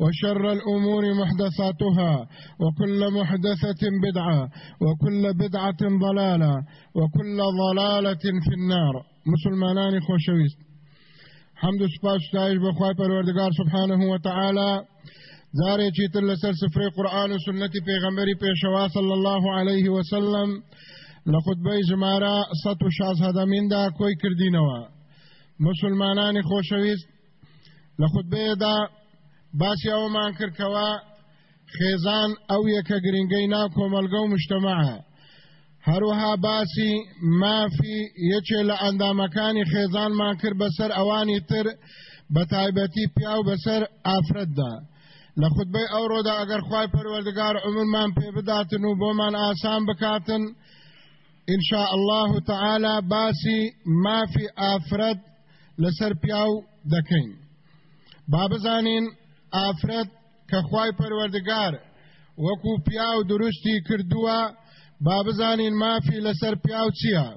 وشر الأمور محدثاتها وكل محدثة بدعة وكل بدعة ضلالة وكل ضلالة في النار. مسلمانان خوشويست حمد سپاس تایش بخوای پروردگار سبحانه وتعالى زاري چیتر لسر سفر قرآن و سنت پیغمبری پیشوا صلی الله علیه وسلم لخطبه زمارا ست و شازهدمین دا کوی کردینوا مسلمانان خوشویست. لخطبه دا باسی ئەومان کردکەوە خێزان ئەو یەکە گرنگەی ناو کۆمەلگە و مشتمەعە هەروها باسی مافی یەکێ لە ئەندامەکانی خێزانمان کرد بەسەر ئەوانی تر بە تایبەتی پیا و بەسەر ئافرەتدا. لە خودبەی ئەوڕۆدا ئەگەر خی پەروەردگار عمرمان پێ بداتن و بۆمان ئاسان بکاتن ئینشاء الله تعالی باسی مافی ئافرەت لەسەر پیا و دەکەین. با بزانین ئافرەت کە خوای پەروەردگار وەکو پیا و دروستی کردووە با بزانین مافی لەسەر پیا و چییە؟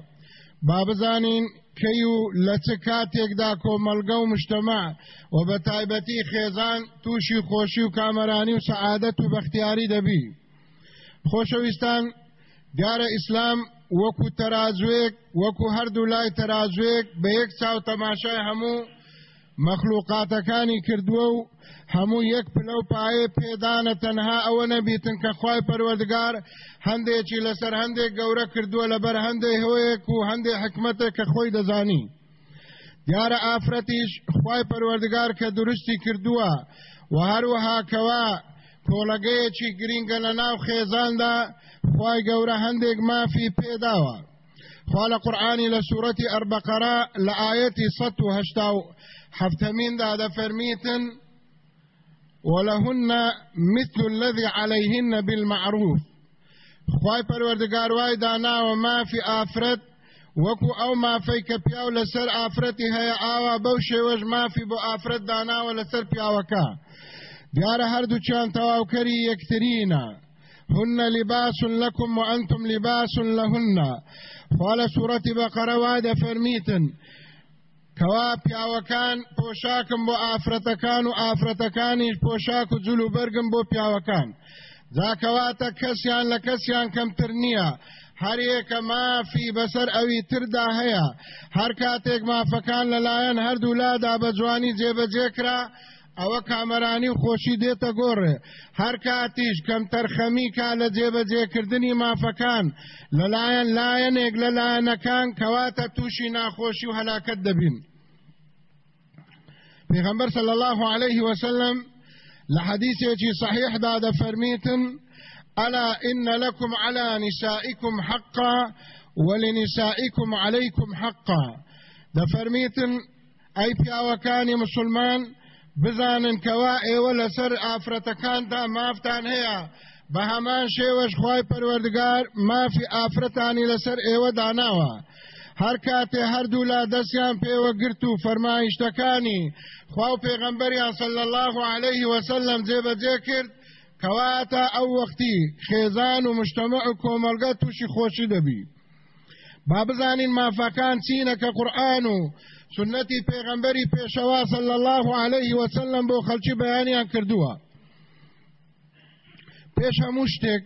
با بزانین کەی و لە چ کاتێکدا کۆمەلگە و مشتەمە و بە تایبەتی خێزان تووشی خۆشی و کامەرانی و سەعادەت و بەختیاری دەبی. خۆشەویستان دیارە ئیسلام وەکو تەرازوێک وەکو هەردوو لای تەرازوێک بە یەک چاو تەماشای هەموو مەخلوقاتەکانی کردووە و هەموو یەک پلە و پایە پێدانە تەنها ئەوە نەبیتن کە خی پەروەردگار هەندێکی لەسەر هەندێک گەورە کردووە لەبەر هەندێک هەوەیەک و هەندێک حکمتێک کە خۆی دەزانی. دیارە ئافرەتیش خی پەروەردگار کە درستی کردووە و هەروەها کەوا کۆلەگەیەکی گرینگە لە ناو خێزاندا خی گەورە هەندێک مافی پێداوە. خوا لە قورآانی لە سوورەتی ئەربەقەرە لە ئاەتی 1970 حفتمیندا دەفەرمیتن ولهن مثل الذي عليهن بالمعروف. خوای پروردگار وای دانا و ما آفرت وەکو ئەو مافەی کە پیاو لەسەر ئافرەتی هەیە ئاوا بەو شێوەش مافی بۆ ئافرەت داناوە لەسەر پیاوەکە دیارە هەردووچیان تەواوکەری یەکترینە هن لباس لكم وأنتم لباس لهن. قال سورة بقرة واد فرميتن کەوا پیاوەکان پۆشاکم بۆ ئافرەتەکان و ئافرەتەکانیش پۆشاک و جلو بەرگم بۆ پیاوەکان. جاکەواتە کەسیان لە کەسیان کەمتر نییە. هەرێکە مافی بەسەر ئەوی تردا هەیە. هەر کاتێک مافەکان لەلایەن هەردوو لادا بە جوانی جێبەجێکرا ئەوە کامەرانی خۆشی دێتە گۆڕێ. هەر کاتیش کەم تەرخەمی کا لە جێبەجێکردنی مافەکان. لەلایەن لایەنێک لە لایەنەکان کەواتە تووشی ناخۆشی و هەلاکت دەبین. پێغەمبەر صلی الله عليه وسلم لحديثي صحيح داد فرميتن ألا إن لكم على نسائكم حقا ولنسائكم عليكم حقا. دا فرميتن أي پیاوەکانی مسلمان بزانن کەوا ئێوە لەسەر ئافرەتەکاندا مافتان هەیە. بە هەمان شێوەش خی پەروەردگار مافی ئافرەتانی لەسەر ئێوە داناوە. هەر کاتێ هەردوو لا دەستیان پێوە گرت و فەرمایشتەکانی خوا و پێغەمبەریان صلی الله عليه وسلم جێبەجێ کرد کەواتە ئەو وەختی خێزان و مشتەمە و کۆمەلگە تووشی خۆشی دەبی. با بزانین مافەکان چینە کە قورآن و سنەتی پێغەمبەری پێشەوا صلی الله عليه وسلم بۆ خەڵکی بەیانیان کردووە. پێش هەموو شتێک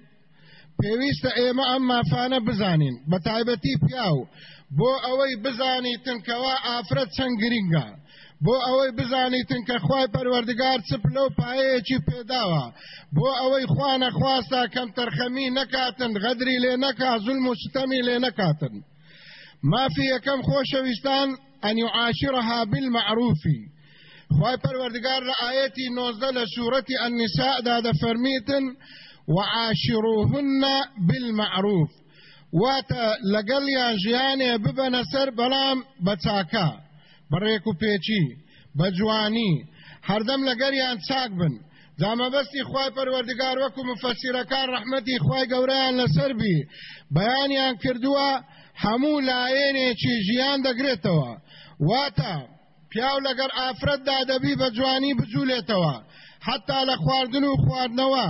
پێویستە ئێمە ئەم مافانە بزانین. بە تایبەتی پیاو بۆ ئەوەی بزانیتن کەوا ئافرەت چەند گرینگە. بۆ ئەوەی بزانیتن کە خوای پەروەردگار چپ لەو پایەیەکی پێداوە. بۆ ئەوەی خوا نەخواستا کەم تەرخەمی نەکاتن غەدری لێ نەکا زول مستەمی لێ نەکاتن. مافی یەکەم خۆشەویستان ئەن يعاشرها بالمعروف. لە ئاەتی 19 لە سوورەتی النساء دا دەفەرمیتن وعاشروهن بالمعروف. واتە لەگەڵیان ژیانێ ببەنە سەر بەڵام بە چاکە بەڕێک و پێچی بە جوانی. هەردەم لەگەریان چاک بن. جامەبەستی خوای پەروەردگار وەکو مفەسیرەکان ڕەحمەتی خوای گەورەیان لەسەربی بەیانیان کردووە هەموو لایەنێکی ژیان دەگرێتەوە. واتە پیاو لەگەر ئافرەتدا دەبی بە جوانی بجوولێتەوە. حتا لە خواردن و خواردنەوە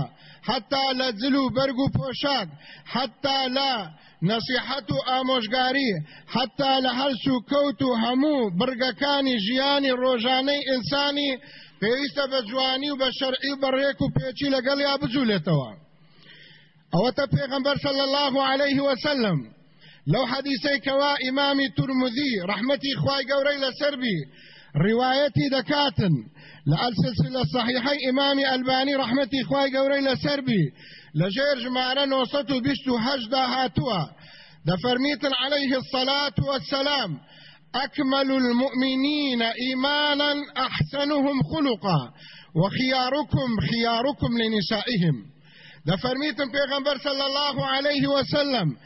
حتا لە جل و بەرگ و پۆشاک حتا لە نەسیحەت و ئامۆژگاری حتا لە هەرس و کەوت و هەموو برگەکانی ژیانی ڕۆژانەی ئینسانی پێویستە بە جوانی و بە شەرعی و بەڕێک و پێچی لەگەڵ یا بجوولێتەوە ئەوەتە پێغەمبەر صلی الله عليه وسلم لو حديثي كوا إمامي ترمذي رحمتي خواي قوري لسربي روايتي دكاتن لالسلسلة صحيحي إمامي ألباني رحمتي خواي قوري لسربي لجير جمعنا نوصتو بشتو هجدا هاتوا دفرميت عليه الصلاة والسلام أكمل المؤمنين إيمانا أحسنهم خلقا. وخياركم خياركم لنسائهم. دفرميت پیغمبر صلى الله عليه وسلم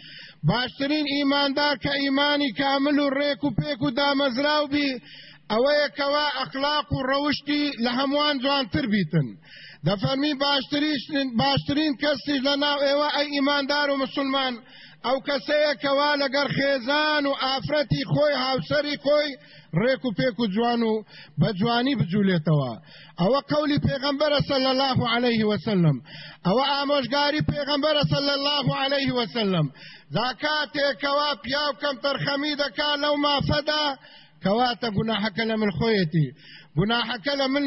باشترین ئیماندار کە ئیمانی کامل و ڕێک و پێک و دامەزراو بی ئەوەیە کەوا ئەخلاق و ڕەوشتی لە هەمووان جوانتر بیتن دەفەرمی باشترین کەسی لە ناو ئێوە ئەی ئیماندار و مسلمان ئەو کەسەیە کەوا لەگەر خێزان و ئافرەتی خۆی هاوسەری خۆی ڕێک و پێک و جوان و بە جوانی قولی پێغەمبەرە صلی الله عليه وسلم ئەوە ئامۆژگاری پێغەمبەرە صلی الله عليه وسلم زاکاتێکەوە پیاو کەم تەرخەمی دەکا لەو مافەدا كواتا گناحك لمن خويتي گناحك لمن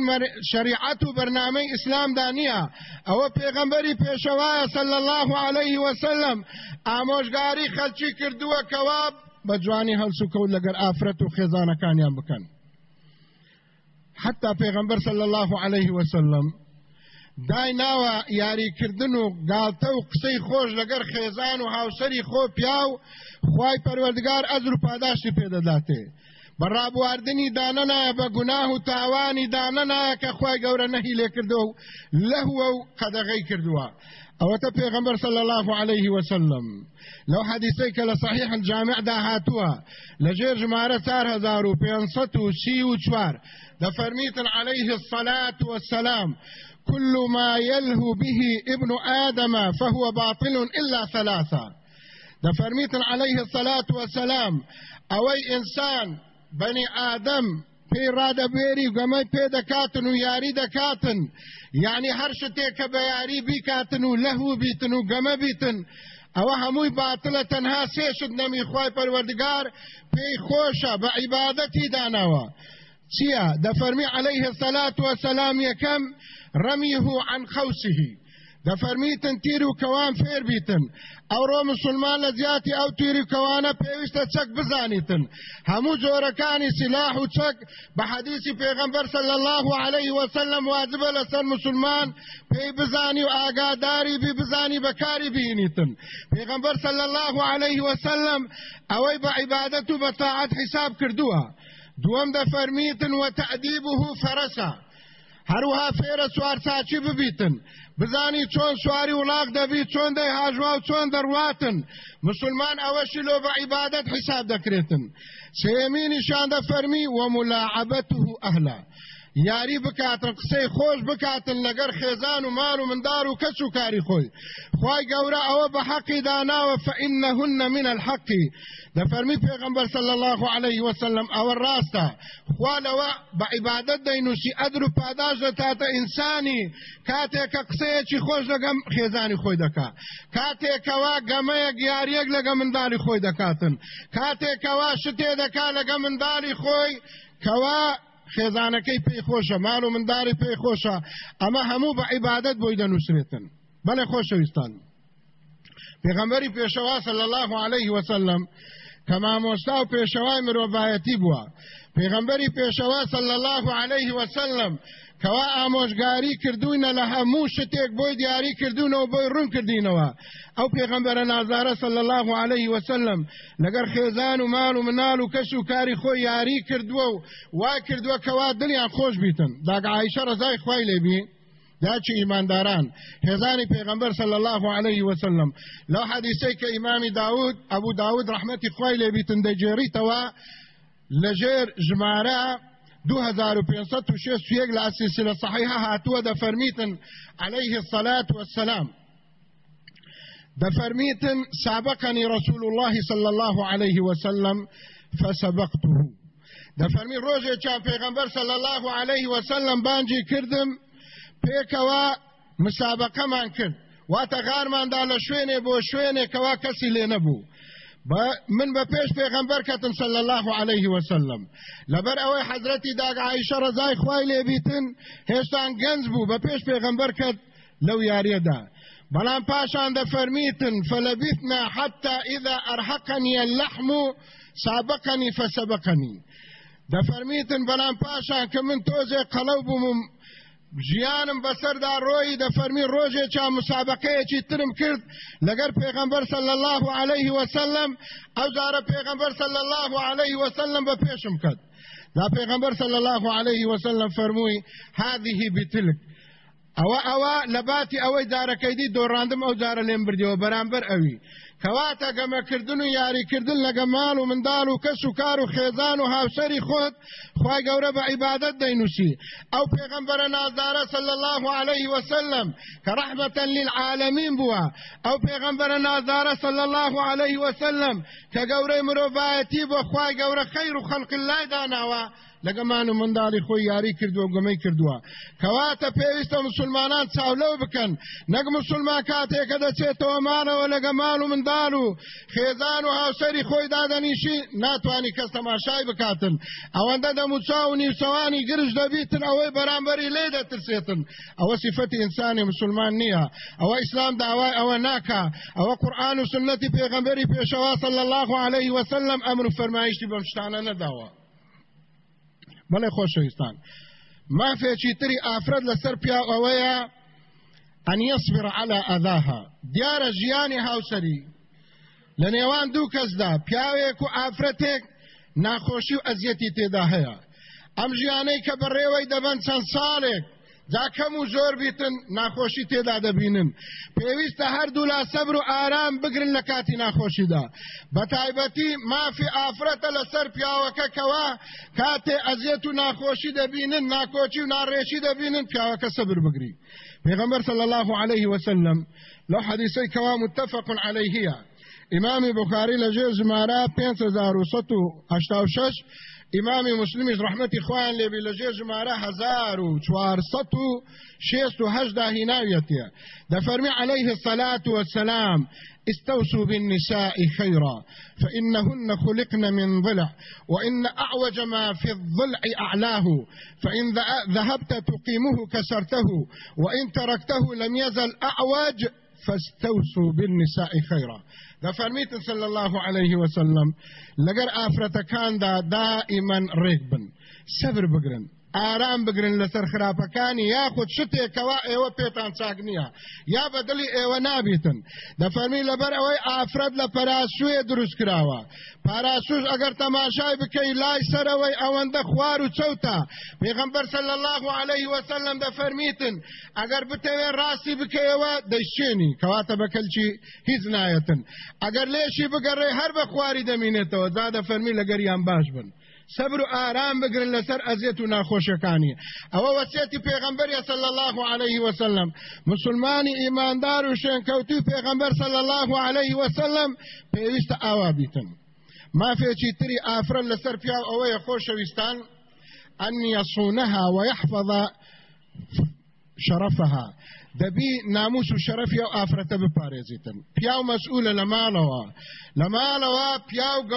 شريعت برنامج اسلام دانيا او پیغمبري پیشوا صلى الله عليه وسلم اموشگاري خلچي کردو کواب بجواني هلسو کو لګر افرت او خزانه کان يم بکن حتى پیغمبر صلى الله عليه وسلم دای ناوە یاریکردن و گالتە و قسەی خۆش لەگەر خێزان و هاوسری خۆ پیاو خی پەروەردگار ئەزر و پاداشتی پێدەداتێ. بەڕابواردنی دانەنایە بە و تاوانی دانەنایە کە خوای گەورە نەهی لێ کردو و لەهوە و قەدەغەی کردووە. ئەوەتە پێغەمبەر صلی الله عليه وسلم لو حديثي كلا صحيح الجامع دا هاتوا لجير جمارة سار هزارو بينصتو شيو چوار دا فرميتن عليه الصلاة والسلام كل ما يلهو به ابن آدم فهو باطل إلا ثلاثة. ده فرميت عليه الصلاة والسلام أوي إنسان بني آدم پێی ڕادەبێری گەمەی پێ دەکاتن و یاری دەکاتن. یعنی هەر شتێک کە بە یاری بیکاتن و لەهوو بیتن و گەمە بیتن ئەوە هەمووی باتلە تەنها سێشت نەمی خی پەروەردگار پێی خۆشە بە عیبادەتی داناوە. چییە؟ دەفەرمی عليه الصلاة والسلام یەکەم رميه عن خوسه دەفەرمیتن تیر و کەوان فێر بیتن. ئەوڕۆ مسلمان لە زیاتی ئەو تیری کەوانە پێویستە چەک بزانیتن. هەموو جۆرەکانی سلاح و چەک بە حەدیسی پێغەمبەر صلی الله عليه وسلم واجبە لەسەر مسلمان پێی بزانی و ئاگاداری بی بزانی بەکاری بینیتن. پێغەمبەر صلی الله عليه وسلم ئەوەی بە عیبادەت و بە تاعەت حساب کردووە دووەم دەفەرمیتن وتەعدیبه فەرەسە هەروها فێرە سوار ساچی ببیتن. بزانی چۆن سواری وڵاق دەبی چۆن دەی هاژوا و چۆن دەڕواتن مسلمان ئەوەشی لۆ بە عیبادەت حساب دەکرێتن. سێمینیشان دەفەرمی وە ملاعبەته ئەهلا. یاری بکاتن قسەی خۆش بکاتن لەگەر خێزان و مال و مندار و کەس و کاری خۆی. خی گەورە ئەوە بە حەقی داناوە فإنهن من الحق. دەفەرمی پێغمبەر صلی الله عليه وسلم ئەوە ڕاستە. خوا لەوە بە عیبادت دەینوسی ئەدر و پاداش دەتاتە ئینسانی. کاتێک کە قسەیەکی خۆش لەگەم خێزانی خۆی دەکات کاتێکەوە گەمەیەک یاریەک لەگە منداڵی خۆی دەکاتن. کاتێکەوە شتێ دەکات لەگە منداڵی خۆی کەوا خێزانەکەی پێی خۆشە مال و منداری پێی خۆشە ئەمە هەموو بە عیبادت بۆی دەنووسێتن بەڵێ خۆشەویستان پێغەمبەری پێشەوا صلی الله عليه وسلم کە مامۆستا و پێشەوای مرۆڤایەتی بووە پێغەمبەری پێشەوا صلی الله عليه وسلم کەوا ئامۆژگاری کردوینە لە هەموو شتێک بۆی دیاری کردوونەوە بۆی ڕوون کردینەوە. ئەو پێغەمبەرە نازارە صلی الله عليه وسلم لەگەر خێزان و مال و منال و کەس و کاری خۆی یاری کردووە و وا کردووە کەوا دڵیان خۆش بیتن. داگە عایشە ڕزای خوای لێبی داچی ایمانداران هزانی پیغمبر صلی الله علیه وسلم. لو حدیثی که امام داود ابو داود رحمتی خوای لێبیتن دەجێریتەوە لەژێر ژمارە 2506 لە سلسلة صحيحة هاتووە دەفەرمیتن عليه الصلاة والسلام. دفرميتن سابقني رسول الله صلى الله عليه وسلم فسبقته دفرمي روجه چا پیغمبر صلى الله عليه وسلم بانجي کردم پێکەوە مسابقەمان کرد. واتە غارماندا لە شوێنێ بۆ شوێنێکەوە کەسی لێ نەبوو من بە پێش پێغەمبەر کەتم صلی الله عليه وسلم. لەبەر ئەوەی حەزرەتی داگ عایشە ڕزای خوای لێبیتن هێشتان گەنج بوو بە پێش پێغەمبەر کەت لەو یاریەدا بەڵام پاشان دەفەرمیتن فلەبیتنا حتى إذا أرهقني اللحم سابقني فسبقني دەفەرمیتن بەڵام پاشان کە من قەڵەو بووم ژیانم بەسەردا ڕۆی دەفەرمی ڕۆژێکا مسابقەیەکی ترم کرد لەگەر پێغەمبەر صلی الله عليه وسلم ئەو جارە پێغەمبەر صلی الله عليه وسلم بە پێشم کرد دا پێغەمبەر صلی الله عليه وسلم فەرمووی هذه بتلك. ئەوە ئەوە لە باتی ئەوەی دارەکەیدی دۆڕاندم ئەو جارە لێم بردیەوە بەرامبەر ئەوی. کەواتە گەمەکردن و یاریکردن لەگە ماڵ و منداڵ و کەس و کار و خێزان و هاوسەری خۆت خی گەورە بە عیبادت دەینوسی ئەو پێغمبەرە نازدارە صلی الله عليه وسلم کە ڕحمەتە للعالمین بووە ئەو پێغمبەرە نازدارە صلی الله عليه وسلم کە گەورەی مرۆڤایەتی بۆ خی گەورە خەیر و خەلق لای داناوە لەگەمان و منداڵی خۆی یاری کردووە گومەی کردووە کەواتە پێویستە مسلمانان چاولەو بکەن نەک مسلمان کاتێکە دەچێتەوە مانەوە لەگە ماڵ و منداڵ و خێزان و هاوسەری خۆی دادەنیشی ناتوانانی کەس تەماشای بکاتن. ئەوەندە دەموچا و نیوسەوانی گرش دەبیتن ئەوەی بەرامبەری لێ دەترسێتن ئەوە سیفەتی ئینسانی مسلمان نییە ئەوە ئیسلام داوای ئەوە ناکا. ئەوە قورآن و سنەتی پێغەمبەری پێشەوا صلی الله عليه وسلم ئەمر و فەرمایشتی بەم شتانە نەداوە بەڵێ خۆشەویستان. مافێکی تری ئافرەت لەسەر پیا ئەوەیە ئەن یصبر على ئەذاها. دیارە ژیانی هاوسەری. لە نێوان دوو کەسدا پیاوێک و ئافرەتێک ناخۆشی و ئەزیەتی تێدا هەیە. ئەم ژیانەی کە بەڕێوەی دەبەن چەند ساڵێک جا کەم و زۆر بیتن ناخۆشی تێدا دەبینن پێویستە هەردوو لا سەبر و ئارام بگرن لە کاتی ناخۆشیدا بە تایبەتی مافی ئافرەتە لەسەر پیاوەکە کەوا کاتێ ئەزیێت و ناخۆشی دەبینن ناکۆچی و ناڕێشی دەبینن پیاوەکە سەبر بگری پێغەمبەر صلی الله عليه وسلم لو حدیثی کەوا متفق عليهەیە ئیمامی بخاری لەژێر ژمارە 5186 امام مسلم رحمت خوان لبی لجه جمارة هزار و چوارست و شیست و هجده هناویتیا دفرمی علیه الصلاة والسلام استوسوا بالنساء خيرا فإنهن خلقن من ضلع وإن أعوج ما في الضلع أعلاه فإن ذهبت تقيمه كسرته وإن تركته لم يزل أعوج فاستوسوا بالنساء خيرا. دەفەرمیتن صلی الله عليه وسلم لەگەر ئافرەتەکاندا دائیمەن ڕێک بن سەبر بگرن ئارام بگرن لەسەر خراپەکانی یاخود شتێکەوە ئێوە پێتان چاک نییە. یا بەدڵی ئێوە نابیتن. دەفەرمی لەبەر ئەوەی ئافرەت لە پەراسوویە دروست کراوە. پاراسوش ئەگەر تەماشای بکەی لای سەرەوەی ئەوەندە خوار و چەوتە پێغەمبەر صلی الله عليه وسلم دەفەرمیتن. ئەگەر بتەوێ ڕاستی بکەیەوە دەیشێنی. کەواتە بەکەلچی هیچ نایەتن. ئەگەر لێشی بگەڕێ هەر بە خواری دەمینێتەوە. زادە فەرمی لەگەریان باش بن. سەبر و ئارام بگرن لەسەر ئەزیێت و ناخۆشەکانی ئەوە وەسێتی پێغەمبەریە صلی الله عليه وسلم. مسلمانی ئیماندار و شوێنکەوتوی پێغەمبەر صلی الله عليه وسلم پێویستە ئاوا بیتن. مافێکی تری ئافرەت لەسەر پیا ئەوەیە خۆشەویستان أن يصونها ويحفظ شرفها. دەبی ناموس و شەرەفی ئەو ئافرەتە بپارێزیتن. پیا و مەسئولە لە ماڵەوە. لە ماڵەوە پیا و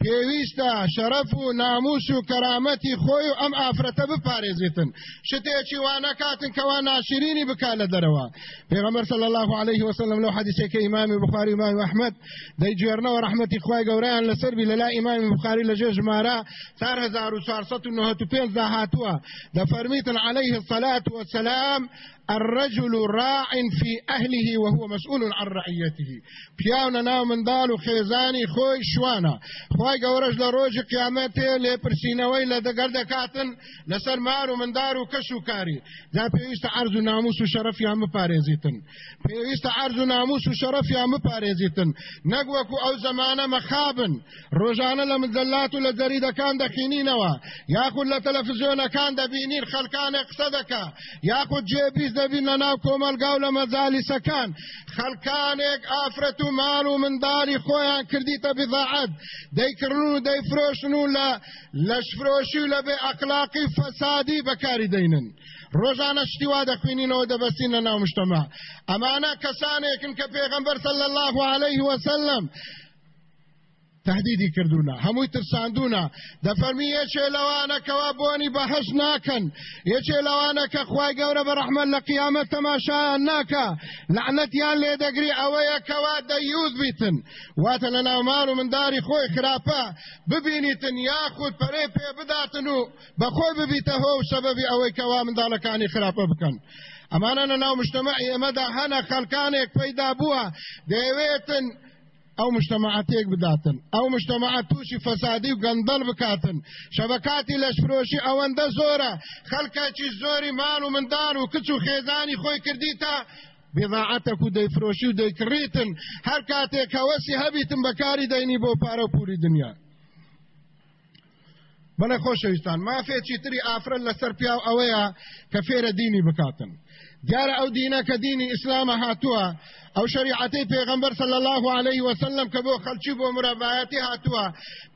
و پێویستە شەرەف و ناموس و کەرامەتی خۆی و ئەم ئافرەتە بپارێزیتن. شتێکی وانەکاتن کەوا ناشرینی بکا لە دەرەوە. صلی الله عليه وسلم لو حدیثێکە ئیمامی بخاری ئیمامی ئەحمەد دەیجێرنەوە ڕەحمەتی خوای گەورەیان لەسەربی لەلا ئیمامی بخاری لەژێ ژمارە 4495 دا هاتووە. دەفەرمیتن عليه الصلاة والسلام الرجل راع في أهله وهو مسؤول عن رعيته. پیاونا ناو من دالو خیزانی خوی شوانا. خوای گورج لروج قیامته لپرسینوی لدگر دکاتن لسر مارو من دارو کشو کاری. دا پیویست عرض ناموس و شرف یا مپارێزیتن پیویست عرض ناموس و شرف یا مپارێزیتن نەگوەکو ئەو زمانە مەخابن ڕۆژانە لە مزەلات و لە جەریدەکان دەخینینەوە یاخود لە تەلەفزیۆنەکان دەبینین خەلکانێک قسە دەکا یاخود جێبیز دەبین لە ناو کۆمەلگا و لە مەزالیسەکان خەلکانێک ئافرەت و ماڵ و منداڵی خۆیان کردیتە بضاعەت دەیکردن و دەیفرۆشن و لە لەشفرۆشی و لە بێ ئەقلاقی فەسادی بەکاری دەینن. ڕۆژانە شتیوا دەخوێنینەوە دەبەستین لە ناو مشتەما ئەمانە کەسانێکن کە پێغەمبەر صلی الله عليه وسلم تهدیدی کردونا. هەمووی ترساندونا. دەفەرمی یەکێ لەوانە کەوا بۆنی بەهەش ناکەن. یەکێ لەوانە کە خوای گەورە بە ڕەحمەت لە قیامەت تەماشایان ناکە. لعنەتیان لێ دەگری ئەوەیە کەوا دەیوز بیتن. واتە لە ناومان و منداری خۆی خراپە. ببینیتن یاخود پەرێ پێ بداتن و بەخۆی ببیتە هۆ سەبەبی ئەوەی کەوا منداڵەکانی خراپە بکەن. ئەمانە لە ناو مشتمەعی ئێمەدا هەنە او مجتمعاتیک بداتن. او مجتمعات توشی فسادی و گندل بکاتن. شبکاتی لشفروشی اونده زوره خلکه چی زوری مال و مندان و کچ و خیزانی خوی کردی تا بضاعتك ودي فروشي ودي كريتن هر كاتي كواسي هبيتن بكاري ديني بو بارا بوري دنيا بەڵێ خۆشەویستان مافێکی تری ئافرەت لەسەر پیاو ئەوەیە کە فێرە دینی بکاتن. دیارە ئەو دینە کە دینی ئیسلامە هاتووە ئەو شریعەتی پێغەمبەر صلی الله عليه وسلم کە بۆ خەلکی بۆ مرەڤایەتی هاتووە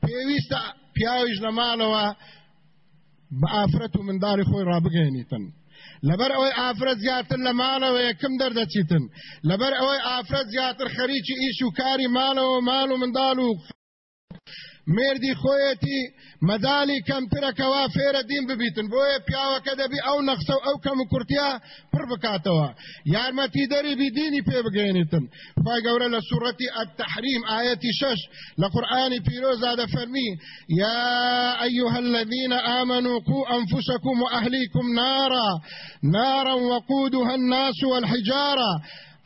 پێویستە پیاویش لە ماڵەوە بە ئافرەت و منداری خۆی ڕابگەێنیتن لەبەر ئەوەی ئافرەت زیاتر لە ماڵەوە یەکەم دەردەچیتن. لەبەر ئەوەی ئافرەت زیاتر خەریکی ئیش و کاری مردی خۆیەتی مەدالی کەمترەکەوا فێرە دین ببیتن. بۆیە پیاوەکە دەبی ئەو نەخسە و ئەو کەم کورتیا پڕ بکاتەوە. یارمەتی دەری بیدینی پێ بگەێنیتن خی گەورە لە سوڕەتی التحریم ئاەتی شش لە قورآانی پیرۆزا دەفەرمی یا أيها الذين آمنوا قوا أنفسكم وأهليكم نارا. نارا وقودها الناس والحجارة.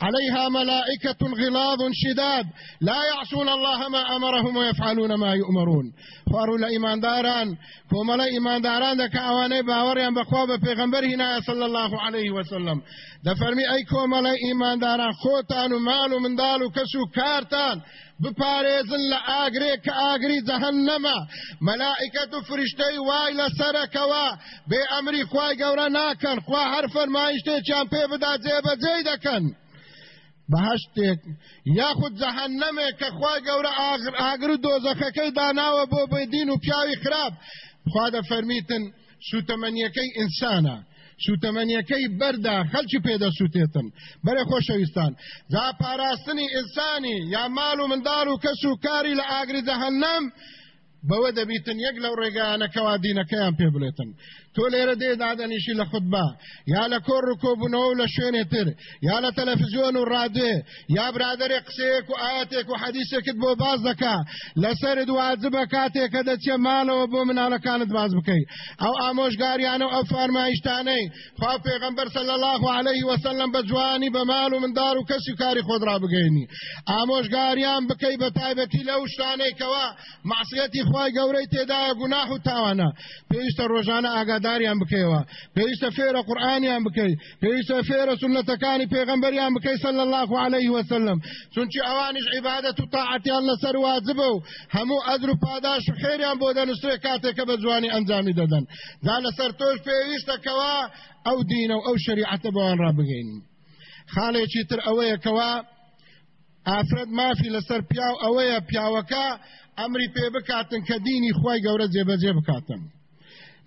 عليها ملائكة غلاظ شداد. لا يعصون الله ما أمرهم ويفعلون ما يؤمرون. خوارو لإيمان داران. كوملا إيمان داران دك أواني باوريان بخواب پیغمبر هنا صلى الله عليه وسلم. دفرمي أي كوملا إيمان داران. خوتان ومال من دال كسو كارتان بپارێزن لە ئاگرێ کە ئاگری جەهنەمە مەلائکەت و فریشتەی وای لە سەرەکەوە بێ ئەمری خوای گەورە ناکەن هەر فەرمایشتێکیان پێ بدا بەهشتێک یاخود جەهەنەمێک کە خوا گەورە ئاگر و دۆزەخەکەی داناوە بۆ بێدین و پیاوی خراپ. خوا دەفەرمیتن سوتەمەنیەکەی ئینسانە. سوتەمەنیەکەی بەردا خەلکی پێدە سووتێتن. بەرێ خۆشەویستان. جا پاراستنی ئینسانی یا ماڵ و منداڵ و کەس و کاری لە ئاگری جەهەنەم بەوە دەبیتن یەک لەو ڕێگانەکەوا دینەکەیان پێ بڵێتن. تۆ لێرە دێ دادەنیشی لە خودبا. یا لە کۆڕ و کۆبوونەوە لە شوێنێ تر یا لە تەلەفزیۆن و ڕادێ یا برادێ قسەیەک و ئاەتێک و حەدیسێکت بۆ باز دەکا. لەسەرت واجبە کاتێکە دەچێ ماڵەوە بۆ مناڵەکانت باز بکەیت. ئەو ئامۆژگاریانە ئەو فارمایشتانەی خوا پێغەمبەر صلی الله عليه وسلم بە جوانی بە ماڵ و مندار و کەسی کاری خۆت ڕابگەینی. ئامۆژگاریان بکەی بە تایبەتی لەو شتانەی کەوا معسیەتی خی گەورەی تێدایە گوناح و تاوانە. پێویستە ڕۆژانە ئاگاداریان بکەیەوە. پێویستە فێرە قورآانیان بکەیت. پێویستە فێرە سنەتەکانی پێغمبەریان بکەی سەل الله عليه وسلم. چونچی ئەوانش عیبادەت و تاعاتیان لەسەر واجبە و هەموو ئەدر و پاداش و خێریان بۆ دەنووسێ کاتێکە بە جوانی ئەنجامی دەدەن. دا لەسەر تۆش پێویستەکەوە ئەو دینە و ئەو شریعەتە بەوان ڕابگەین خاڵێکی تر ئەوەیە کەوا ئافرەت مافی لەسەر پیاو ئەوەیە پیاوەکە ئەمری پێ بکاتن کە دینی خی گەورە جێبەجێ بکاتن.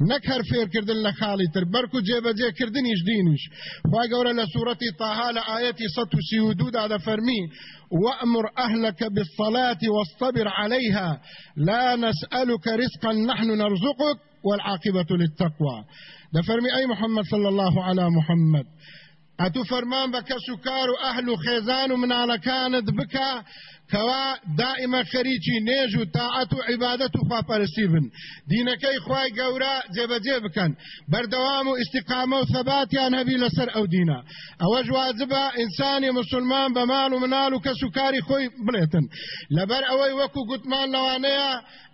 نەک هەر فێرکردن لە خاڵی تر بەرکو جێبەجێکردنیش دینیش خی گەورە لە سوورەتی تاها لە ئاەتی 1932 دا دەفەرمی وأمر أهلك بالصلاة واصطبر عليها لا نسألك رزقا نحن نرزقك والعاقبة للتقوى دفرمي أي محمد صلى الله على محمد ئەتو فەرمان بە کەس و کار و ئەهل و خێزان و مناڵەکانت بکە کەوا دائمە خەریکی نێژ و تاعەت و عیبادەت و خواپەرستی بن. دینەکەی خوای گەورە جێبەجێ بکەن. بەردەوام و ئیسیقامە و ثەباتیان هەبی لەسەر ئەو دینە. ئەوەش واجبە ئینسانی مسلمان بە ماڵ و مناڵ و کەس و کاری خۆی بڵێتن. لەبەر ئەوەی وەکو گوتمان لەوانەیە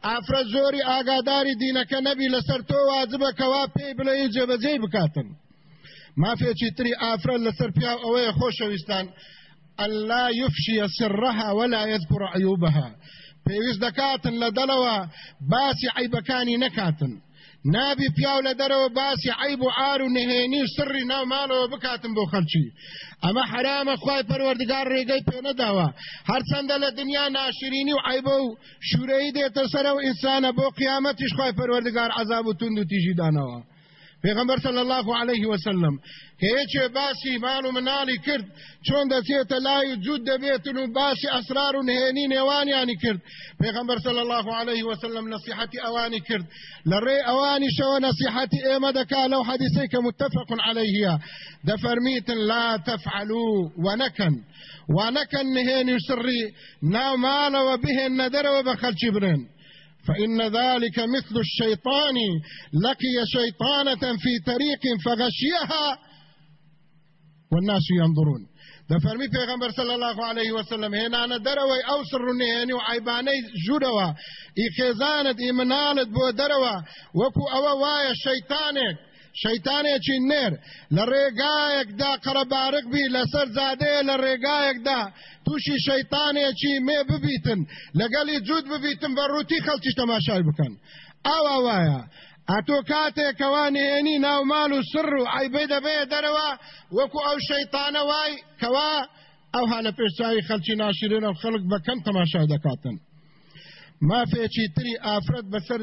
ئافرە زۆری ئاگاداری دینەکە نەبی لەسەر تۆ واجبە کەوا پێی بڵێ جێبەجێ بکاتن. مافێکی تری ئافرەت لەسەر پیا ئەوەیە خۆشەویستان. ئەللا یفشی سرها ولا يذكر عیوبها. پێویست دەکاتن لە دەلەوە باسی عیبەکانی نەکاتن. نابی پیاو لە دەرەوە باسی عیب و ئار و نهێنی و سڕی ناو ماڵەوە بکاتن بۆ خەلکی ئەمە حرامە خی پەروەردگار ڕێگەی پێ نەداوە. هەرچەندە لە دنیا ناشرینی و عیبە و شوورەی دێتە سەرە و ئینسانە بۆ قیامەتیش خی پەروەردگار عذاب و تونند و تیژی دانەوە. پیغمبر صلی الله علیه وسلم هیچ باسی مال و منالی کرد چون دەچێتە لای جود دەبێتن و باسی ئەسرار و نهێنی نێوانیانی کرد. پیغمبر صلی الله علیه وسلم نصیحتی ئەوانی کرد. لە ڕێ ئەوانی شەوە نصیحتی ئێمە دەکا لەو حەدیثەی کە متفق عليهە دەفەرمیتن لا تفعلوا ونكن ونكن نهێنی سڕی ناو مالەوە بهێن نەدەرەوە بە خەلکی برن. فإن ذلك مثل الشيطان لقي شيطانة في طريق فغشيها والناس ينظرون. ده فرمی پیغمبر صلی الله علیه وسلم هنانه دروي أو سرنهنی و عیبانی جوړوا ای خزانت ایمنالت بو دروا وکو أو وای شیطانک شەیتانێکی نێر لە ڕێگایەکدا قەرەبارک بی لەسەر زادەیە لە ڕێگایەکدا. تووشی شەیتانێکی مێ ببیتن لەگەڵی جوود ببیتن بە ڕووتی خەڵکی تەماشای بکەن. ئاوا وایە ئەتۆ کاتێکەوە نێنی ناومال و سڕ و عیبێ دەبێ دەرەوە وەکو ئەو شەیتانە وای کەوا ئەو ها لە پێشچوی خەلکی ناشرێنە خەڵک بەکەم تەماشای دەکاتن. مافێکی تری ئافرەت بەسەر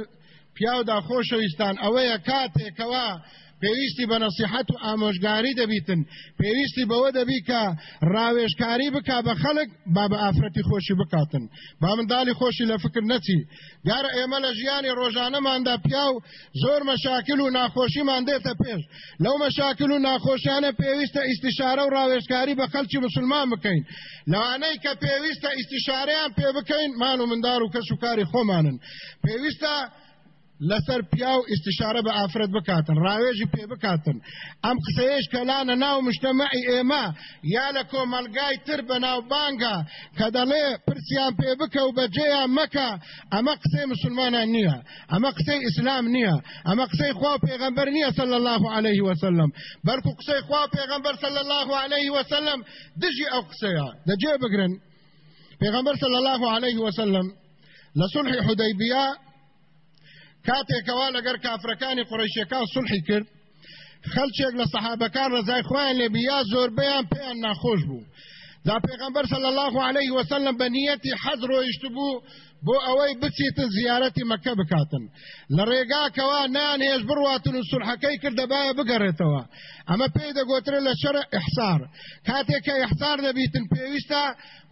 پیاودا خۆشەویستان. ئەوەیە کاتێکەوە پێویستی بە نەسیحەت و ئامۆژگاری دەبیتن. پێویستی بەوە دەبی کە ڕاوێژکاری بک بە خەڵک با بە ئافرەتی خۆشی بکاتن. با منداڵی خۆشی لە فکر نەچی. دیارە ئێمە لە ژیانی ڕۆژانەماندا پیا و زۆر مەشاکل و ناخۆشیمان دێتە پێش. لەو مەشاکل و ناخۆشیانە پێویستە ئیسیشارە و ڕاوێژکاری بە خەلکی مسلمان بکەین. لەوانەی کە پێویستە ئیسیشارەیان پێ بکەین مان و مندار و کەس و کاری خۆمانن. پێویستە لەسەر پیا و ئیسیشارە بە ئافرەت بکاتن ڕاوێژی پێ بکاتن. ئەم قسەیەش کەلانە ناو مشتەمەعی ئێمە یا لە کۆمەلگای تر بە ناو بانگە کە دەڵێ پرسیان پێ بکە و بەجێیان مەکە ئەمە مسلمانان نییە ئەمە قسەی ئیسلام نییە ئەمە قسەی خوا پێغەمبەر نییە صلی الله عليه وسلم. بەرکو قسەی خوا پێغەمبەر صلی الله عليه وسلم دژی ئەو قسەیە. دەجێ بگرن. پێغەمبەر صلی الله عليه وسلم لە حدیبیە کاتێکەوە لەگەر کافرەکانی قڕیشەکان سڵحی کرد خەلچێک لە سەحابەکان ڕزای خۆیان لێ بیا زۆربیان پێیان ناخۆش بوو. دا پێغەمبەر صلی الله عليه وسلم بە نیەتی حەز ڕۆیشت بوو بۆ ئەوەی بچیتن زیارەتی مەکە بکاتن. لە ڕێگاکەوە نان هێش بڕواتن و سولحەکەی کردەبایە بگەڕێتەوە ئەمە پێی دەگوترێت لە شەر ئحسار کاتێککە ئحسار دەبیتن پێویستە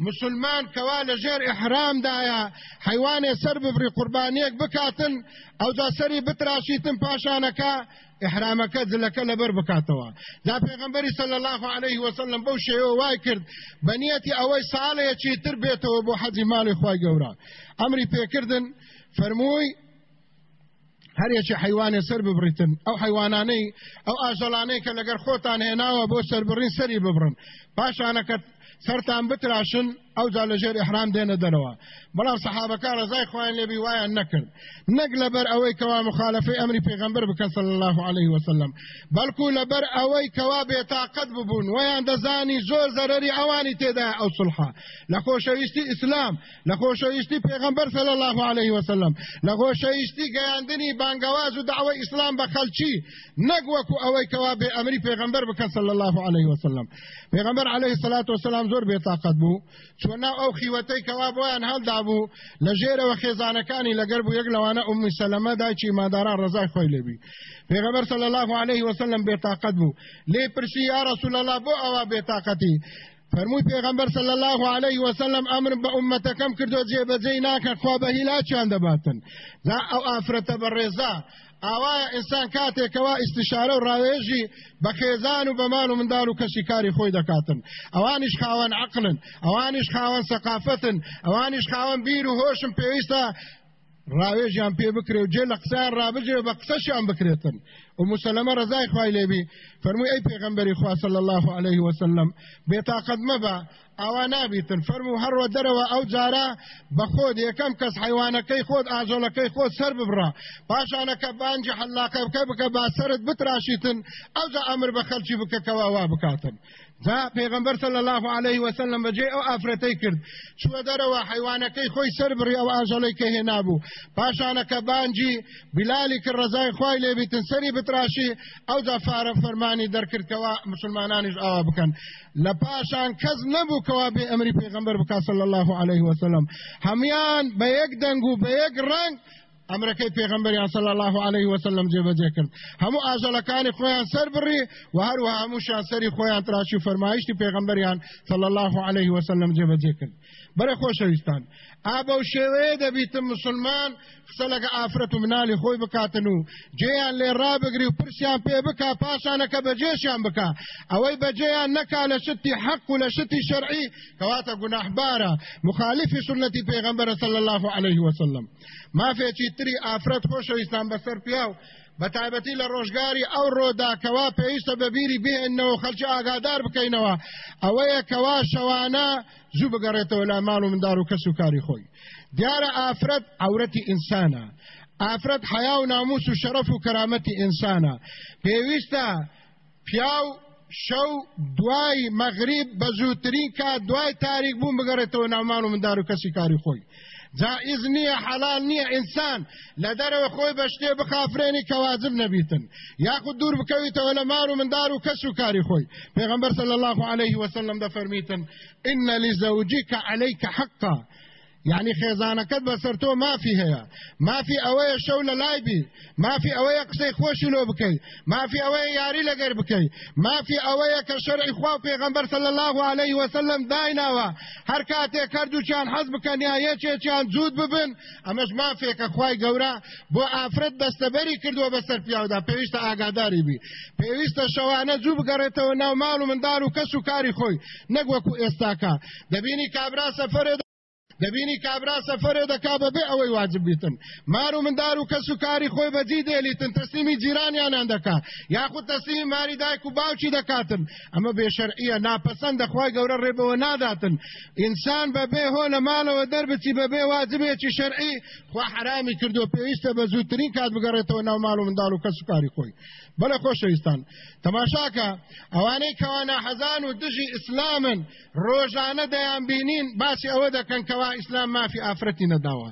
مسلمان کەوا لە ژێر ئحرامدایە حیوانێ سەر ببری قوربانیەک بکاتن ئەوجا سەری بتراشیتن پاشانەکە احرامەکە جلەکە لەبەر بکاتەوە. دا پێغمبەری صلی الله عليه وسلم بەو شێوە وای کرد بەنیەتی ئەوەی ساڵەیەکی تر بێتەوە بۆ حەجی ماڵی خی گەورە. ئەمری پێکردن فەرمووی هەرێکی حیوانێ سەر ببریتن. ئەو حیوانانەی ئەو ئاژەڵانەی کە لەگەر خۆتان هێناوە بۆ سەربڕین سەری ببرن. پاشانەکە سەرتان بتراشن ئەو جا لەژێر ئحرام دێنە دەرەوە بەڵام سەحابەکە ڕزای خۆیان لێبی وایان نەکرد نەک لەبەر ئەوەی کەوا مخالفەی ئەمری پێغەمبەر بکەن صلی الله عليه وسلم. بەڵکو لەبەر ئەوەی کەوا بێتاقەت ببوون ویان دەزانی زۆر زەرەری ئەوانی تێدا ئەو سڵحە لە خۆشەویستی ئیسلام لە خۆشەویستی پێغەمبەر صلی الله عليه وسلم. لە خۆشەویستی گەیاندنی بانگەواز و دعوەی ئیسلام بە خەلچی نەک وەکو ئەوەی کەوا بێ ئەمری پێغەمبەر بکەن صلی الله عليه وسلم. پێغەمبەر عليه الصلاة والسلام زۆر بێتاقەت بوو چۆنا ئەو خیوەتەی کەوا بۆیان هەڵدا بوو لە ژێرەوە خێزانەکانی لەگەر بوو یەک لەوانە ئومی سەلەمە دایکی ماداران ڕزای خۆی لێبی پێغەمبەر صلی الله عليه وسلم بێتاقەت بوو لێ پرسی یا رسول الله بۆ ئەوە بێتاقەتی فرمووی پێغەمبەر صلی الله عليه وسلم ئەمر بە ئومەتەکەم کردو جێبەجێی ناکە خوا بە هیلاچیان دەباتن دا ئەو ئافرەتە بەڕێزا ئاوایە ئینسان کاتێکەوە ئیسیشارە و ڕاوێژی بە خێزان و بەمان و منداڵ و کەشی کاری خۆی دەکاتن. ئەوانیش خاوەن عقلن ئەوانیش خاوەن سەقافتن ئەوانیش خاوەن بیر و هۆشم پێویستە ڕاوێژیان پێ بکرێ و جێ لە قسەیان ڕابجێ بە قسەشیان بکرێتن و مسلمە ڕزای خوای لێبی فەرمووی ئەی پێغەمبەری خوا صلی الله عليه وسلم بێتاقەت مەبە ئەوە نابیتن. فەرموو هەروە دەرەوە ئەو جارە بە خۆت یەکەم کەس حیوانەکەی خۆت ئاژۆلەکەی خۆت سەر ببڕە پاشانەکە بانجی حلاقە بکە بکە با سرت بتراشیتن. ئەو جا ئەمر بە خەلکی بکەکەوە وا بکاتن. جا پێغمبەر صلی الله عليه وسلم بەجێ ئەو ئافرەتەی کرد. چوە دەرەوە حیوانەکەی خۆی سەر بڕی ئەو ئاژەڵەی کە هێنابوو پاشانەکە بانجی بلالی کرد ڕزای خوای لێبیتن سەری بتراشی ئەو جا فارە فەرمانی دەرکردکەوە مسلمانانیش ئاوا بکەن. لە پاشان کەس نەبوو کەوا بێ ئەمری پێغمبەر بکە صلی الله عليه وسلم. هەمان بە یەک دەنگ و بە یەک ڕنگ ئەمرەکەی پێغمبەریان صلی الله عليه وسلم جێبەجێ کرد هەموو ئاژەڵەکانی خۆیان سەر بڕی و هەروە هەمووشان سەری خۆیان تراشی و فەرمایشتی پێغمبەریان صلی الله عليه وسلم جێبەجێ کرد بەرە خۆشەویستان ئابە و شێوەیە دەبیتم مسلمان قسە لەگە ئافرەت و منالی خۆی بکاتن و جێیان لێ ڕابگری و پرسیان پێ بکا پاشانەکە بەجێشیان بکا. ئەوەی بەجێیان نەکا لە شتی حەق و لە شتی شەرعی کەواتە گوناحبارە مخالفی سنەتی پێغەمبەر صلی الله عليه وسلم. مافێکی تری ئافرەت خۆشەویستان بەسەر پیاو. بە تایبەتی لە ڕۆژگاری ئەو ڕۆداکەوا پێویستە بەبیری بێنەوە خەلکی ئاگادار بکەینەوە ئەوەیە کەوا شەوانە زوو بگەڕێتەوە لە ماڵ و مندار و کەس و کاری خۆی. دیارە ئافرەت عورەتی ئینسانە. ئافرەت حیا و ناموس و شەرەف و کەرامەتی ئینسانە. پێویستە پیاو شەو دوای مەغریب بە زووترین کات دوای تاریک بوون بگەڕێتەوە نامان و مندار و کەسی کاری خۆی. جائز نییە حلال نییە ئینسان لە دەرەوە خۆی بە شتێ بخافرێنی کەوازب نەبیتن. یاخود دوور بکەویتەوە لە مار و کاری خۆی. پێغمبەر صلی الله عليه وسلم دەفەرمیتن إن لزوجك عليك حقا. یعنی خێزانەکەت بەسەر تۆ مافی هەیە. مافی ئەوەیە شەو لە لایبی مافی ئەوەیە قسەی خۆشی لۆ بکەیت مافی ئەوەیە یاری لەگەر بکەیت مافی ئەوەیە کە شەرعی خوا پێغەمبەر صلی الله عليه وسلم دایناوە. هەر کاتێک کردوچیان حەز بکەن یا یەکێکیان جوود ببن ئەمەش مافێکە خوای گەورە. بۆ ئافرەت دەستەبەری کردووە بەسەر پیاودا پێویستە ئاگاداری بی. پێویستە شەوانە جوو بگەڕێتەوە ناو ماڵ و مندار و کەس و کاری خۆی. نەک وەکو ئێستاکە. دەبینی کابرا سەفرێ دەبینی کابرا سەفرێ دەکا بەبێ ئەوەی واجب بیتن. مار و مندار و کەس و کاری خۆی بەجی دێلیتن تەسلیمی جیرانیانیان دەکا. یاخود تەسلیمی ماری دایک و باوکی دەکاتن. ئەمە بێشەرعیە ناپەسەند دەخوای گەورە ڕێبەوە ناداتن. ئینسان بەبێ هۆ لە ماڵەوە دەربچی بەبێ واجبێکی شەرعی خوا حرامی کردو پێویستە بە زووترین کات بگەڕێتەوە ناو ماڵ و منداڵ و کەس کاری خۆی. بەڵێ خۆشەویستان تەماشاکە ئەوانەی کەوانە حەزان و دژی ئیسلامن ڕۆژانە دەیان بینین باسی ئەوە دەکەن کەوا ئیسلام مافی ئافرەتی نەداوە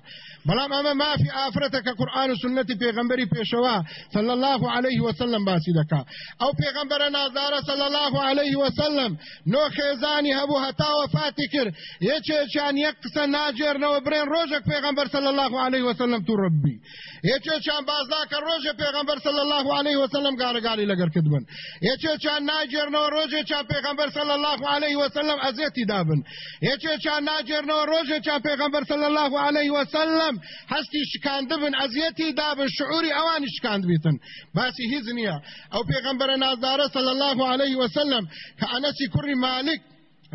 بەڵام ئەمە مافی ئافرەتە کە قورآن و سنەتی پێغەمبەری پێشەوە صلی الله عليه وسلم باسی دەکا ئەو پێغەمبەرە نازدارە صلی الله عليه وسلم نۆ خێزانی هەبوو هەتا وفاتی کرد یەکێکیان یەک قسە ناجێرنەوە برێن ڕۆژێک پێغەمبەر صلی الله عليه وسلم تو ڕبی یەکێکیان بازاکە ڕۆژێ پێغەمبەر صلی الله عليه وسلم گارەگاری لەگەر کردبن یەکێکیان ناجێرنەوە ڕۆژێکیان پێغەمبەر صلی الله عليه وسلم ئەزێتی دابن. یەکێکیان ناجێرنەوە ڕۆژێکیان پێغەمبەر صلی الله عليه وسلم بەڵام هەستی شکاندبن ئەزیەتی دابن شعوری ئەوانی شکاند بیتن. باسی هیچ نییە ئەو پێغەمبەرە نازدارە صلی الله عليه وسلم کە ئەنەسی کوڕی مالک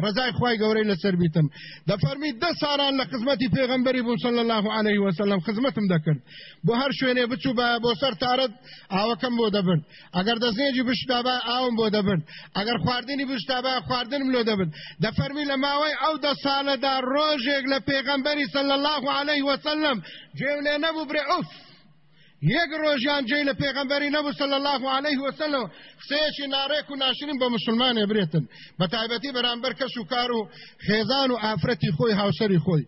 ڕزای خی گەورەی لەسەر بیتن دەفەرمی دە ساڵان لە خزمەتی پێغمبەری بوو صلی الله عليه وسلم خزمەتم دەکرد. بۆ هەر شوێنێ بچوو بە بۆ سەر تارت ئاوەکەم بۆ دەبرد ئەگەر دەستێنجی بشتابا ئاوم بۆ دەبرد ئەگەر خواردنی بشتابا خواردنم لۆ دەبرد دەفەرمی لە ماوەی ئەو دە ساڵەدا ڕۆژێک لە پێغمبەری صلی الله عليه وسلم جێو لێ نەبوو برێ ئوف! یەک ڕۆژیان جێ لە پێغمبەری نەبوو صلی الله عليه وسلم. قسەیەکی ناڕێک و ناشرین بە مسلمانێ برێتن بە تایبەتی بەرامبەر کەس و کار و خێزان و ئافرەتی خۆی هاوسەری خۆی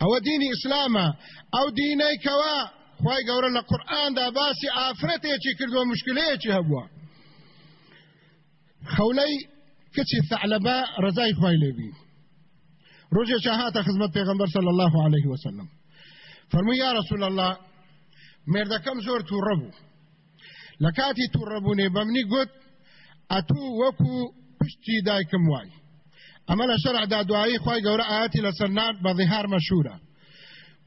ئەوە دینی ئیسلامە ئەو دینەی کەوا خی گەورە لە قورآاندا باسی ئافرەتێکی کردووە مشکلەیەکی هەبووە خەولەی کچی ثعلبە ڕزای خوای لێبی ڕۆژێکە هاتە خزمەت پێغمبەر صلی الله عليه وسلم. فەرمووی یا رسول الله مێردەکەم زۆر تووڕە بوو. لە کاتی تووڕەبوونێ بەمنی گوت ئەتوو وەکو پشتی دایکم وای. ئەمە لە شەرعدا دوایی خی گەورە ئاەتی لەسەر بە ظهار مەشهورە.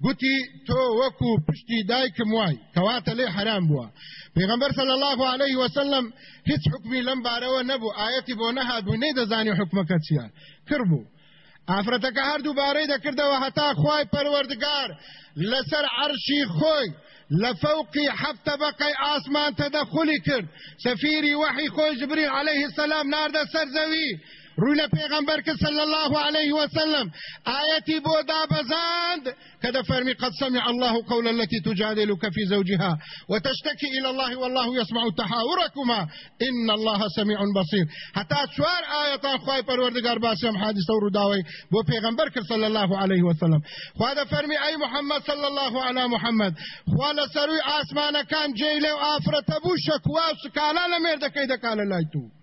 گوتی تۆ وەکو پشتی دایکم وای کەواتە لێ حرام بووە. پێغمبەر صلی الله عليه وسلم هیچ حکمی لەم بارەوە نەبوو. ئاەتی بۆ نەهابوو نەیدەزانی حکمەکە چیە کردبوو ئافرەتەکە هەردوو بارەی دەکردەوە هەتا خوای پەروەردگار لەسەر عەرشی خۆی. لفوقي حتى بقي آسمان تدخلي كرد سفيري وحي خوي جبريل عليه السلام نار ده سرزوي روی پیغمبر که صلی الله علیه وسلم آیتی بودا بزاند كذا فرمي قد سمع الله قول التي تجادلك في زوجها وتشتكي إلى الله والله يسمع تحاوركما. إن الله سميع بصير. حتى شوار آية خواهي پروردگار باسم حادثة ورداوي بو پیغمبر صلى الله عليه وسلم. خواهد فرمي أي محمد صلى الله على محمد. خواهد سروي آسمان كان جيلي وآفرة بو شكوا سكالا لمرد كيدا قال لايتو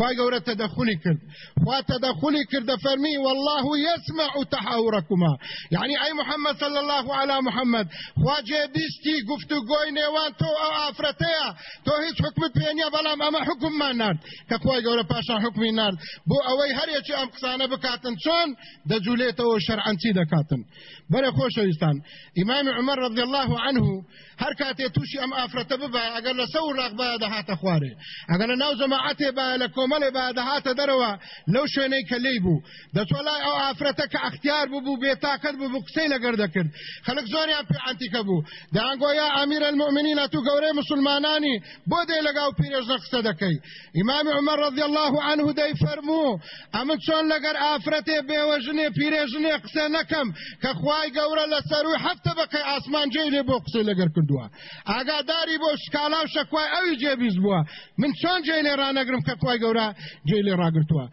خوای گەورە تدخلی کرد. خوا تدخلی کرد فەرمی والله يسمع تحاوركما. يعني اي محمد صلى الله على محمد خوا جێبیستی گفتوگۆی نێوان تۆ ئەو ئافرەتەیە تۆ هیچ حکمت پێنیە بەڵام ئەمە حکممان نرد کە خوای گەورە پاشان حکمی نرد بۆ ئەوەی هەرێکی ئەم قسانە بکاتن چۆن؟ دەجولێتەوە شەرعنچی دەکاتن. بەرە خۆشەویستان ئیمام عمر رضی الله عنه هەر کاتێ تووشی ئەم ئافرەتە ببە ئەگەر لە سەور ڕاقبە دەهاتە خوارێ. ئەگەر لە ناو جەماعەتێ بە لە کۆمەڵێ بە دەهاتە دەرەوە لەو شوێنەی کە لی بوو. دەچۆ لای ئەو ئافرەتە کە ئەختیار بوو بێتاکەت بوو قسەی لەگەر دەکرد. خەڵک زۆریان پێ ئەنتیکە بوو. دەیانگۆیا ئامیر المؤمنین تو گەورەی مسلمانانی بۆ دێ لەگاو پیرێژنە قسە دەکەی. ئیمام عمر رضی الله عنه دەی فەرموو ئەمە چۆن لەگەر ئافرەتێ بێوەژنێ پیرێژنێ قسە نەکەم کە خوای گەورە لەسەر و هەفتە بەقەی ئاسمان جێ لێ بۆ قسەی لەگەر کردووە. ئاگاداری بۆ شکالا و شەکوای ئەوی جێبیست بووە. من چۆن جێ لێ ڕانەگرم کە کوای گەورە جێ لێ ڕاگرتووە.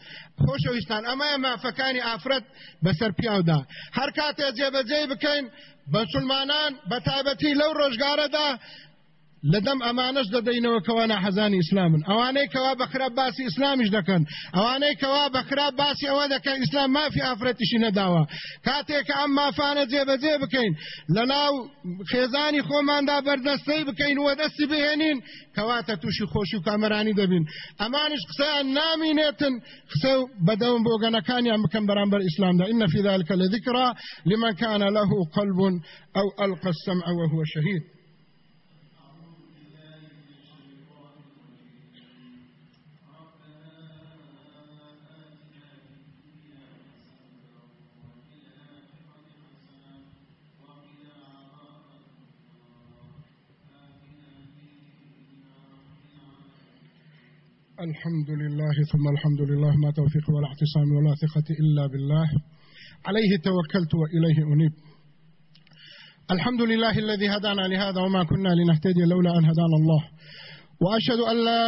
خۆشەویستان ئەمەیە مافەکانی ئافرەت بەسەر پیاودا. هەر کاتێ جێبەجێ بکەین بەسلمانان بە تایبەتی لەو ڕۆژگارەدا لەدەم ئەمانش دەدەینەوە کەوانە حەزانی ئیسلامن ئەوانەی کەوا بەخراب باسی ئیسلامیش دەکەن ئەوانەی کەوا بەخراب باسی ئەوە دەکەن ئیسلام مافی ئافرەتیشی نەداوە کاتێک ئەم مافانە جێبەجێ بکەین لە ناو خێزانی خۆماندا بەردەستەی بکەین وە دەستی بهێنین کەواتە تووشی خۆشی و کامەرانی دەبین ئەمانش قسەیان نامینێتن قسە بەدەوم بۆ گەنەکانیان بکەم بەرامبەر ئیسلامدا إن في ذلك لذكرى لمن كان له قلب أو ألقى السمع وهو شهيد الحمد لله ثم الحمد لله ما توفيق ولا اعتصام ولا ثقة إلا بالله. عليه توكلت وإليه أنيب. الحمد لله الذي هدانا لهذا وما كنا لنهتدي لولا أن هدانا الله. وأشهد أن لا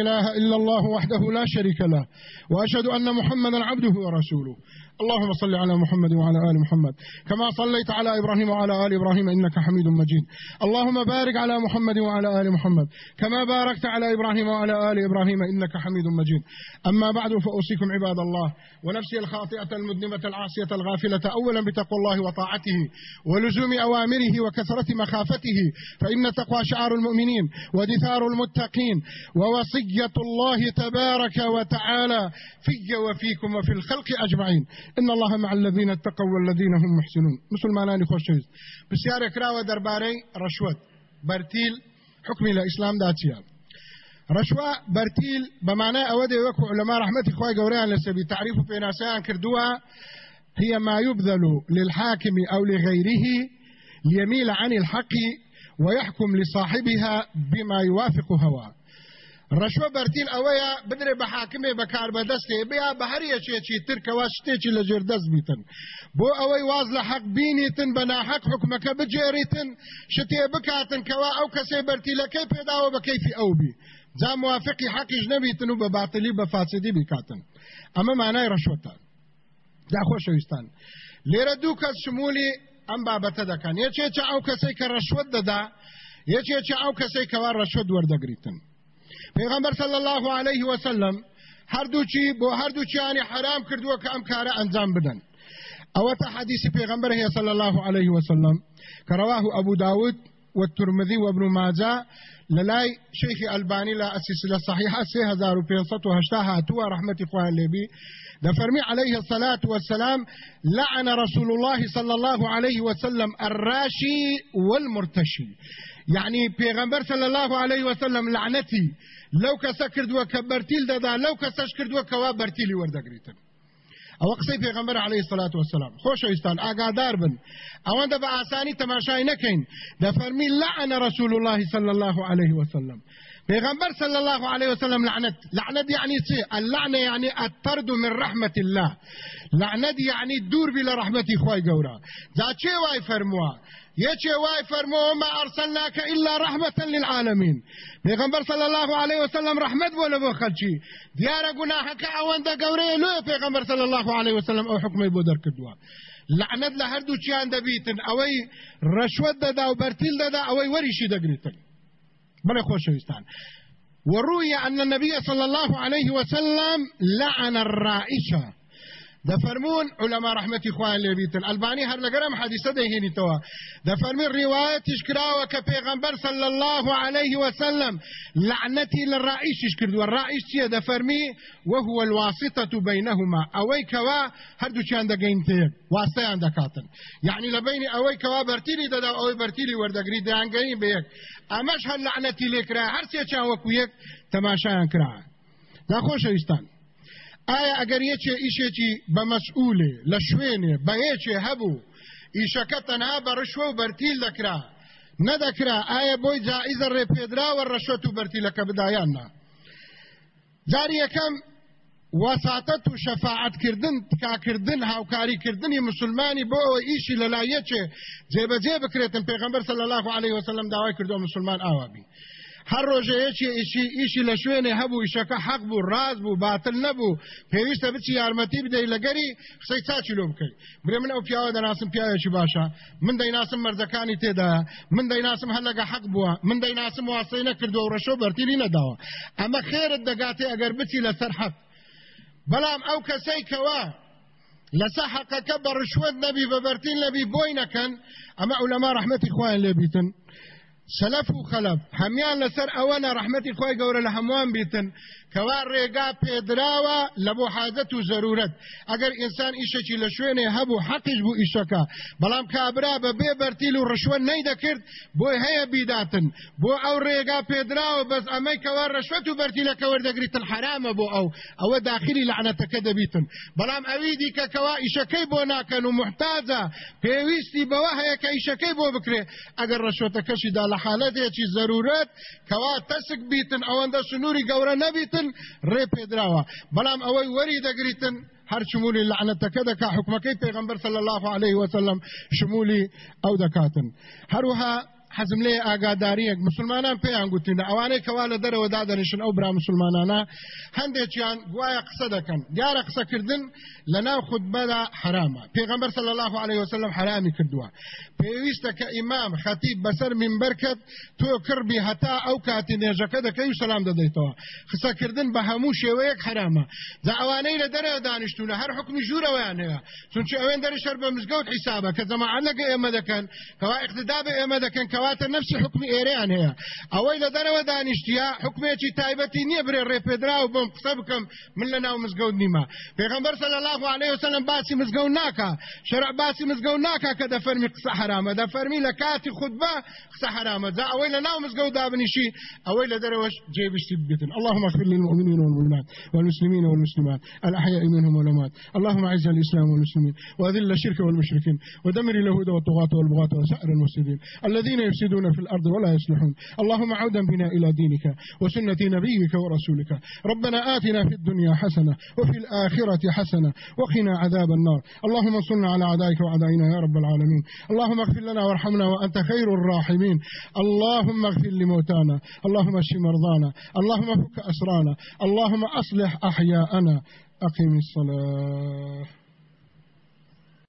إله إلا الله وحده لا شريك له. وأشهد أن محمدا عبده ورسوله. اللهم صل على محمد وعلى آل محمد. كما صليت على إبراهيم وعلى آل إبراهيم إنك حميد مجيد. اللهم بارك على محمد وعلى آل محمد. كما باركت على إبراهيم وعلى آل إبراهيم إنك حميد مجيد. أما بعد فأوصيكم عباد الله ونفسي الخاطئة المذنبة العاصية الغافلة أولا بتقوى الله وطاعته ولزوم أوامره وكثرة مخافته فإن تقوى شعار المؤمنين ودثار المتقين ووصية الله تبارك وتعالى في وفيكم وفي الخلق أجمعين. إن الله مع الذين اتقوا والذين هم محسنون. مسلمانانی خۆشەویست پرسیارێک کراوە دەربارەی ڕەشوت بەرتیل حکمی لە ئیسلام داچیە ڕشوە بەرتیل بەمانای ئەوە دێ وەکو لەما ڕحمەتی خی گەوریان لەسەبی تعریف و پێناسیان کردووە هي ما يبذل للحاكم أو لغيره ليميل عن الحق ويحكم لصاحبها بما يوافق هواه. ڕەشوە بەرتیل ئەوەیە بدرێ بە حاکمێ بەکار بەدەستێ بیا بە هەریەکێکی ترکەوە شتێکی لە ژێر دەست بیتن. بۆ ئەوەی واز لە حەق بینیتن بە ناحەق حکومەکە بجێریتن شتێ بکاتن کەوا ئەو کەسێ بەرتیلەکەی پێداوە بە کەیفی ئەو بی. جا موافقی حەقیش نەبیتن و بە باتلی بە فاسدی بیکاتن. ئەمە مانای ڕەشوەتە. دا خۆشەویستان. لێرە دوو کەس شمولی ئەم بابەتە دەکەن. یەکێکە ئەو کەسەی کە ڕەشوت دەدا یەکێکە ئەو کەسەی کەوا ڕەشوت وەردەگریتن. پیغمبر صلی الله علیه وسلم هەردووچی بۆ هەردووچیانی حرام کردووە کە ئەم کارە ئەنجام بدەن ئەوەتە حدیثی پێغمبەر هەیە صلی الله عليه وسلم کە رواه أبو داود والترمذي وابن ماجه لەلای شێخ ئەلبانی لە السلسلة الصحيحة سێ هەزار و پێنسەد و هەشتا هاتووە ڕەحمەتی خوای لێبێ دەفەرمێ عليه الصلاة والسلام لعن رسول الله صلى الله عليه وسلم الراشي والمرتشي يعني پیغمبر صلى الله عليه وسلم لەعنەتی لەو کەسە کردووە کە بەرتیل دەدا لەو کەسەش کردووە کەوا بەرتیلی وەردەگریتن ئەوە قسەی پێغمبەر عليه الصلاة والسلام. خۆشەویستان ئاگادار بن. ئەوەندە بە ئاسانی تەماشای نەکەین دەفەرمی لعن رسول الله صلى الله عليه وسلم. پیغمبر صلى الله عليه وسلم لعنت. لعنت يعني شيء اللعنة يعني الطرد من رحمة الله. لعنت يعني دور بلا رحمة خوای گورا. ذا چه وای فرموا؟ یەکێ وای فەرمەوە ما ئەرسەلناکە ئیلا ڕەحمەتەن للعالمین پێغەمبەر صلی الله عليه وسلم رحمت بۆ لە بۆ خەلکی دیارە گوناحەکە ئەوەندە گەورەیە لۆ پێغەمبەر صلی الله عليه وسلم ئەو حکمی بۆ دەرکردووە. لعنت لە هەردوو چیان دەبیتن ئەوەی ڕەشوەت دەدا و بەرتیل دەدا ئەوەی وەریشی دەگریتن. بەڵێ خۆشەویستان. وروي أن النبي صلى الله عليه وسلم لعن الرائشة. دفرمون علماء رحمتي خوان لبيتن الباني هر لگرم حدیثه دهینی توا دفرمون روایت اشکراوه که پیغمبر صلی الله عليه وسلم لەعنەتی لە الرائش یش کرد والرائش چیە دەفەرمێ وهو الواسطة بينهما اوي كوا هر دو چان دگین تیگ واسطه عند کاتن يعني لەبەین ئەوەی کەوا بەرتیلی دەدا ئەوەی بەرتیلی وەردەگرێ دەیانگەیەنێ بەیەک ئەمەش هەر لەعنەتی لێ کرا هەر سێچیان وەکو یەک تماشا کران خۆشەویستان ئایا ئەگەر یەکێ ئیشێکی بە مەسئولێ لە شوێنێ بە یەکێ هەبوو ئیشەکە تەنها بە ڕشوە و بەرتیل دەکرا نەدەکرا ئایا بۆی جائیزە ڕێپێدراوە ڕەشەت و بەرتیلەکە بدایاننا جاری یەکەم وەساتەت و شەفاعەتکردن تکاکردن هاوکاریکردنی مسلمانی بۆ ئەوە ئیشی لەلایەکێ جێبەجێ بکرێتن پێغمبەر صلی الله عليه وسلم داوای کردو مسلمان ئاوابی هەر ڕۆژەیەکی ئیشی ئیشی لە شوێنێ هەبوو ئیشەکە حەق بوو ڕاز بوو باتل نەبوو پێویستە بچی یارمەتی بدەی لەگەری قسەی چاچی لۆ بکەیت برێ من ئەو پیاوە دەناسم پیاوێکی باشە؟ من دەیناسم مەرزەکانی تێدایە من دەیناسم هەر لەگە حەق بووە. من دەیناسم واسی نەکردو و ڕەشۆ بەرتیلی نەداوە. ئەمە خێرت دەگاتێ ئەگەر بچی لەسەر حەق. بەڵام ئەو کەسەی کەوە بە ڕشوت نەبی بەبەرتین نەبی بۆی نەکەن ئەمە ئەولەما ڕحمەتی خۆیان لێبیتن سلف و خلف. هەمیان لەسەر ئەوەنە ڕحمەتی خۆی گەورە لە هەمووان بیتن کەوا ڕێگا پێدراوە لە بۆ حاجەت و زەرورەت. ئەگەر ئینسان ئیشێکی لە شوێنێ هەبوو حەقیش بوو ئیشەکە بەڵام کابرا بە بێ بەرتیل و ڕشوە نەیدەکرد بۆی هەیە بیداتن. بۆ ئەو ڕێگا پێدراوە بەس ئەمەی کەوا ڕشوەت و بەرتیلەکە وەردەگریتن حرامە بۆ ئەو ئەوە داخلی لعنەتەکە دەبیتن. بەڵام ئەوی دیکەکەوا ئیشەکەی بۆ ناکەن و محتاجە پێویستی بەوە هەیە کە ئیشەکەی بۆ بکرێ. ئەگەر ڕشوەتەکەشیدا لە حالەتێکی زەرورەت کەوا تەسک بیتن ئەوەندە سنووری گەورە نەبیتن ڕێ پێدراوە بەڵام ئەوەی وەری دەگریتن هەر شمولی لعنەتەکە دەکا حکومەکەی پێغمبەر صلی الله عليه وسلم شمولی ئەو دەکاتن. هەروها حەزم لێ ئاگاداریەک مسلمانان پێیان گوتین ئەوانەی کەوا لە دەرەوە دادەنیشن ئەو برا مسلمانانە هەندێکیان گوایە قسە دەکەن. دیارە قسەکردن لە ناو خودبەدا حرامە. پێغەمبەر صلی الله عليه وسلم حرامی کردووە. پێویستە کە ئیمام خەتیب بەسەر منبەرکەت تۆ کڕبی هەتا ئەو کاتی نێژەکە دەکەی و سەلام دەدەیتەوە. قسەکردن بە هەموو شێوەیەک حرامە. جا ئەوانەی لە دەرەوە دانیشتونە هەر حکمی ژوورەوەیان هەیە چونچە ئەوێن دەری شەر بە مزگەوت حیسابە کە جەماعەت لەگە ئێمە دەکەن کەوا اقتدا بە ئێمە دەکەن کەوا کەواتە نفسی حکمی ئێرەیان هەیە ئەوەی لە دەرەوە دانیشتیا حکمێکی تایبەتی نییە برێ ڕێپێدرا و بکەم من لە ناو مزگەوت نیمە پێغمبەر صلی الله عليه وسلم باسی مزگەوت ناکا. شرع باسی مزگەوت ناکا کە دەفەرمی قسە حرامە دەفەرمی لە کاتی خودبە قسە حرامە جا ئەوەی لە ناو مزگەوت دابنیشی ئەوەی لە دەرەوەش جێبشتی بگتن اللهم اغفر للمؤمنين والمؤمنات والمسلمين والمسلمات الأحياء منهم والأموات. اللهم أعز الإسلام والمسلمين وأذل الشرك والمشركين ودمر اليهود والطغاة والبغاة وسائر المفسدين. الذين يفسدون في الأرض ولا يصلحون. اللهم عودا بنا إلى دينك وسنة نبيك ورسولك. ربنا آتنا في الدنيا حسنة وفي الآخرة حسنة وقنا عذاب النار. اللهم صلنا على أعدائك وأعدائنا يا رب العالمين. اللهم اغفر لنا وارحمنا وأنت خير الراحمين. اللهم اغفر لموتانا. اللهم اشف مرضانا. اللهم فك أسرانا. اللهم أصلح أحياءنا. أقم الصلاة.